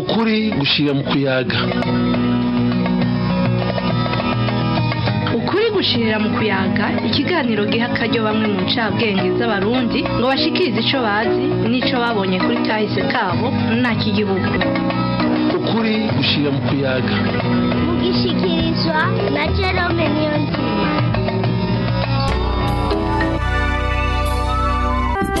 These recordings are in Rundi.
ukuri gushira mu kuyaga ukuri gushirira mu kuyaga ikiganiro giha akaryo bamwe mu ncabwenge z'abarundi ngo bashikirize ico bazi n'ico babonye kuri kahise kabo nta kigihugu ukuri gushira mu kuyaga mugishikirizwa na Jerome Niyonzima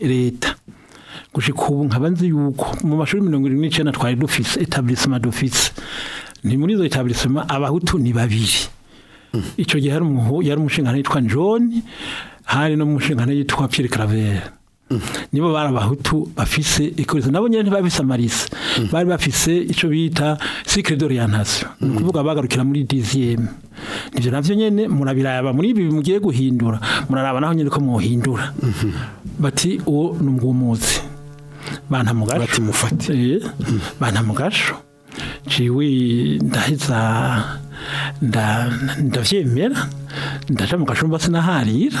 leta gushika ubu nkaba nzi yuko mu mashuri mirongo irindwi n'icyenda twari dufise etablisema dufise ni muri izo etablisema abahutu ni babiri mhm. icyo gihe yari umushinga yitwa john hari no mu nshingano yitwa Pierre Claver nibo bari abahutu bafise ikorezo nabo nyine ntibabisamarisa bari bafise icyo bita sikire doriyantasiyo ni ukuvuga bagarukira muri diziyemu nibyo nabyo nyine murabiraba muri ibi mugiye guhindura muraraba naho nyine ko muhindura bati uwo ni umwumuzi banta mugasho bana eh? mugasho ciwe ndaheza ndavyemera ndaca mu gacumba sinaharira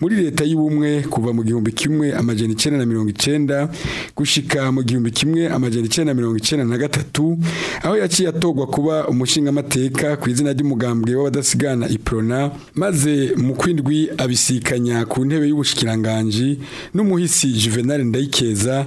muri leta y'ubumwe kuva mu gihumbi kimwe amajana icyenda na mirongo icyenda gushika mu gihumbi kimwe amajana icyenda na mirongo icyenda na gatatu aho yaciye atogwa kuba umushingamateka ku izina ry'umugambwe w'abadasigana iprona maze mu kwindwi abisikanya ku ntebe y'ubushikiranganji n'umuhisi juvenal ndayikeza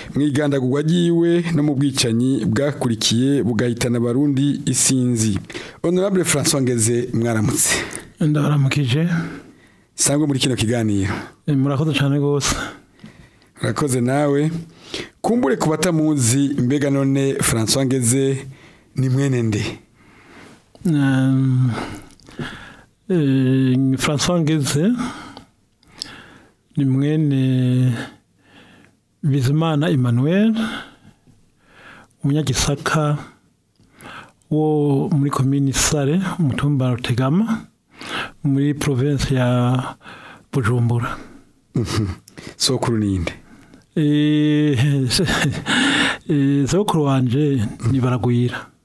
mu igandagurwa ryiwe no mu bwicanyi bwakurikiye bugahitana abarundi isinzi honorable François Ngeze mwaramutse ndaramukije sangwe muri kino kiganiro murakoze cyane gose rakoze nawe kumbure kubata muzi mbega none francois ngeze ni mwene nde um, eh, francois ngeze ni mwene bizimana emmanuel umunyagisaka wo muri komini sare umutumba rutegama muri provinsi ya bujumbura sokuru n'iyindi E, e, sokuru wanje ni baragwira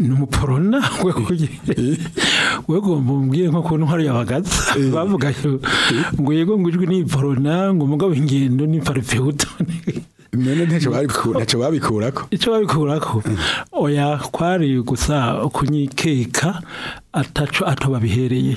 ni umuporona we gomba umbwire nko kuntu hariya hagati eh. bavuga ngo yego ngo ijwi ni iporona ngo umugabo ingendo ni paripehutu none ntacyo babikurako icyo babikurako eh. oya kwari gusa kunyikeka ataco ato babihereye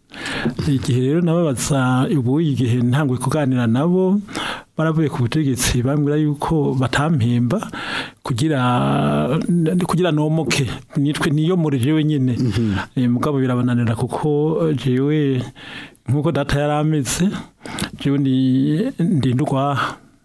igihe rero nababaza ubu igihe ntangwe kuganira nabo baravuye ku butegetsi bambwira yuko batampemba kugira kugira nomoke nitwe niyo muri jewe nyine mhm. eh, mugabo birabananira kuko jewe nkuko data yarameze jewe ni ndindwa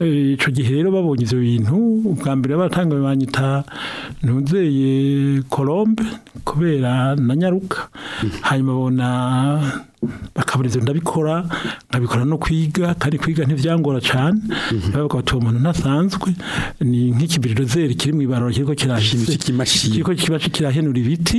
e, icyo gihe rero babonye ibyo bintu ubwa mbere baratanga banyita ntuzeye colombe kubera na nyaruka mm. hanyuma babona bakaburiza ndabikora nkabikora no kwiga kandi kwiga ntibyangora cyane mhm. bavuga bati uwo ntasanzwe ni nk'ikibiririzeri kiri mu ibarura kiriko kirahise kiriko kiba kirahenura ibiti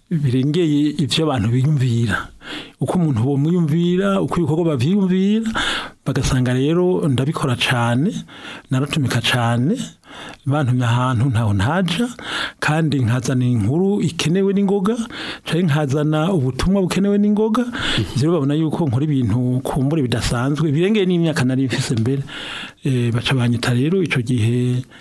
birengeye ibyo abantu biyumvira uko umuntu bumwiyumvira uko ibikorwa bavyiyumvira bagasanga rero ndabikora cyane naratumika cyane bantumye ahantu ntaho ntaja kandi nkazana inkuru ikenewe n'ingoga cyangwa nkazana ubutumwa bukenewe n'ingoga rero babona yuko nkora ibintu kumbure bidasanzwe birengeye n'imyaka nari mfise mbere eh, baca banyita rero icyo gihe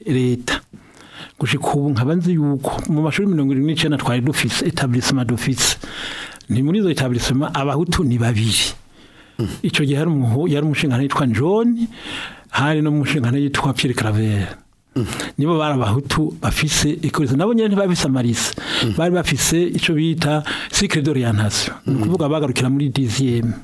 leta gushika ubu nkaba nzi yuko mu mashuri mirongo irindwi n'icyenda twari dufise etablissement dufise ni muri izo etablissement abahutu ni babiri mhm. icyo gihe yari umushinga yitwa john hari no mu nshingano yitwa Pierre Claver nibo bari abahutu bafise ikorezo nabo nyine ntibabisamariza bari bafise icyo bita sikire doriyantasiyo ni ukuvuga bagarukira muri diziyemu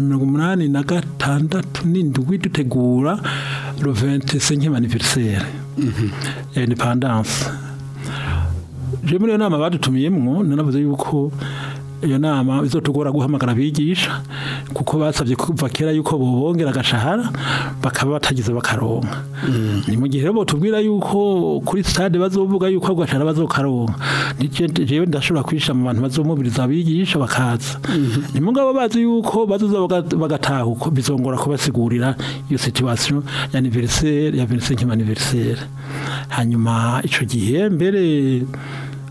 mirongo umunani na gatandatu n'indwi dutegura ruvente senke maniveriseri indepandanse je muri nama badutumiyemo nanavuze yuko iyo nama izotugora guhamagara abigisha kuko basabye kuva kera yuko bobongera agashahara bakaba batagize bakaronka mm. ni mu gihe tubwira yuko kuri stade bazovuga yuko agashahara bazokaronka jewe ndashobora kwisha mu bantu bazomubiriza abigisha bakaza mm-hmm. ni mu bazi yuko bazoza bagataha uko bizongora kubasigurira iyo situation ya anniversaire ya Vincent anniversaire hanyuma ico gihe mbere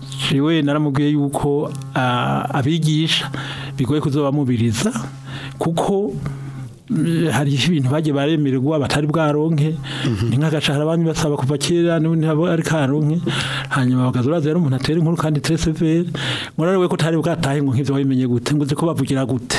jewe naramubwiye yuko abigisha bigoye kuzobamubiriza kuko mm, hari ibintu bagiye baremererwa batari bwaronke ni mhm. nk'agashahara abandi basaba kuva kera n'ubundi ari karonke hanyuma bakaza uraza rero umuntu atera inkuru kandi itere murare we ko utari bwatahe ngo nk'ibyo wabimenye gute ngo uzi ko gute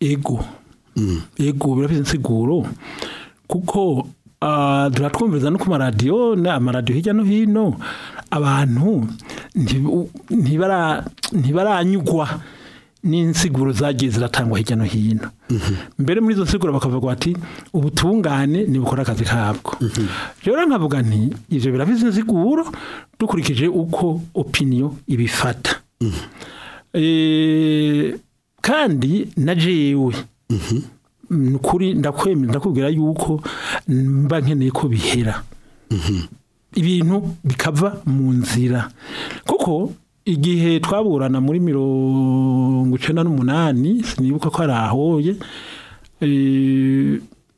ego mm. ego birafise insiguro kuko Ah, turatwumviza no ku maradiyo amaradiyo hirya no hino abantu ntibaranyugwa n'insiguro zagiye ziratangwa hirya no hino mhm. mbere muri izo nsiguro bakavuga bati ubutungane ntibukore akazi kabwo mhm. rero nkavuga nti ibyo birabizi inziguro dukurikije uko opiniyo ibifata mhm. eh, kandi na jewe kuri ndakwemera ndakubwira yuko mba nkeneye ko bihera ibintu bikava mu nzira kuko igihe twaburana muri mirongo icyenda n'umunani sinibuka ko ari ahoye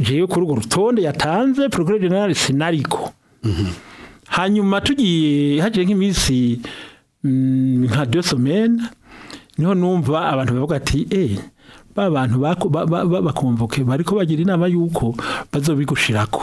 ngewe kuri urwo rutonde yatanze porogere sinariko hanyuma tugiye hagiye nk'iminsi mm, nka dosomene niho numva abantu bavuga ati eee eh, ba bantu bakumvuke bari bagira inama y'uko bazobigushirako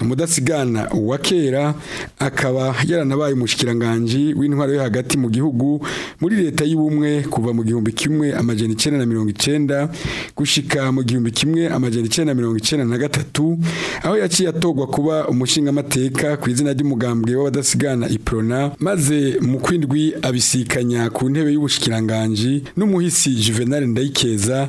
mudasigana uwa kera akaba yaranabaye umushikiranganji w'intwaro yo hagati mu gihugu muri leta y'ubumwe kuva mu gihumbi kimwe amajana icyenda na mirongo icyenda gushika mu gihumbi kimwe amajana icyenda na mirongo icyenda na gatatu aho yaciye atogwa kuba umushingamateka ku izina ry'umugambwe w'abadasigana iprona maze mu kwindwi abisikanya ku ntebe y'ubushikiranganji n'umuhisi Juvenal Ndayikeza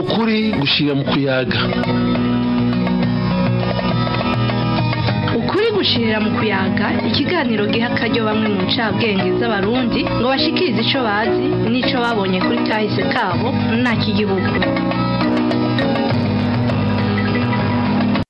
ukuri gushira mu kuyaga gushirira mu kuyaga ikiganiro giha akaryo bamwe mu ncabwenge z'abarundi ngo bashikirize icyo bazi nicyo babonye kuri kahise kabo nta k'igihugu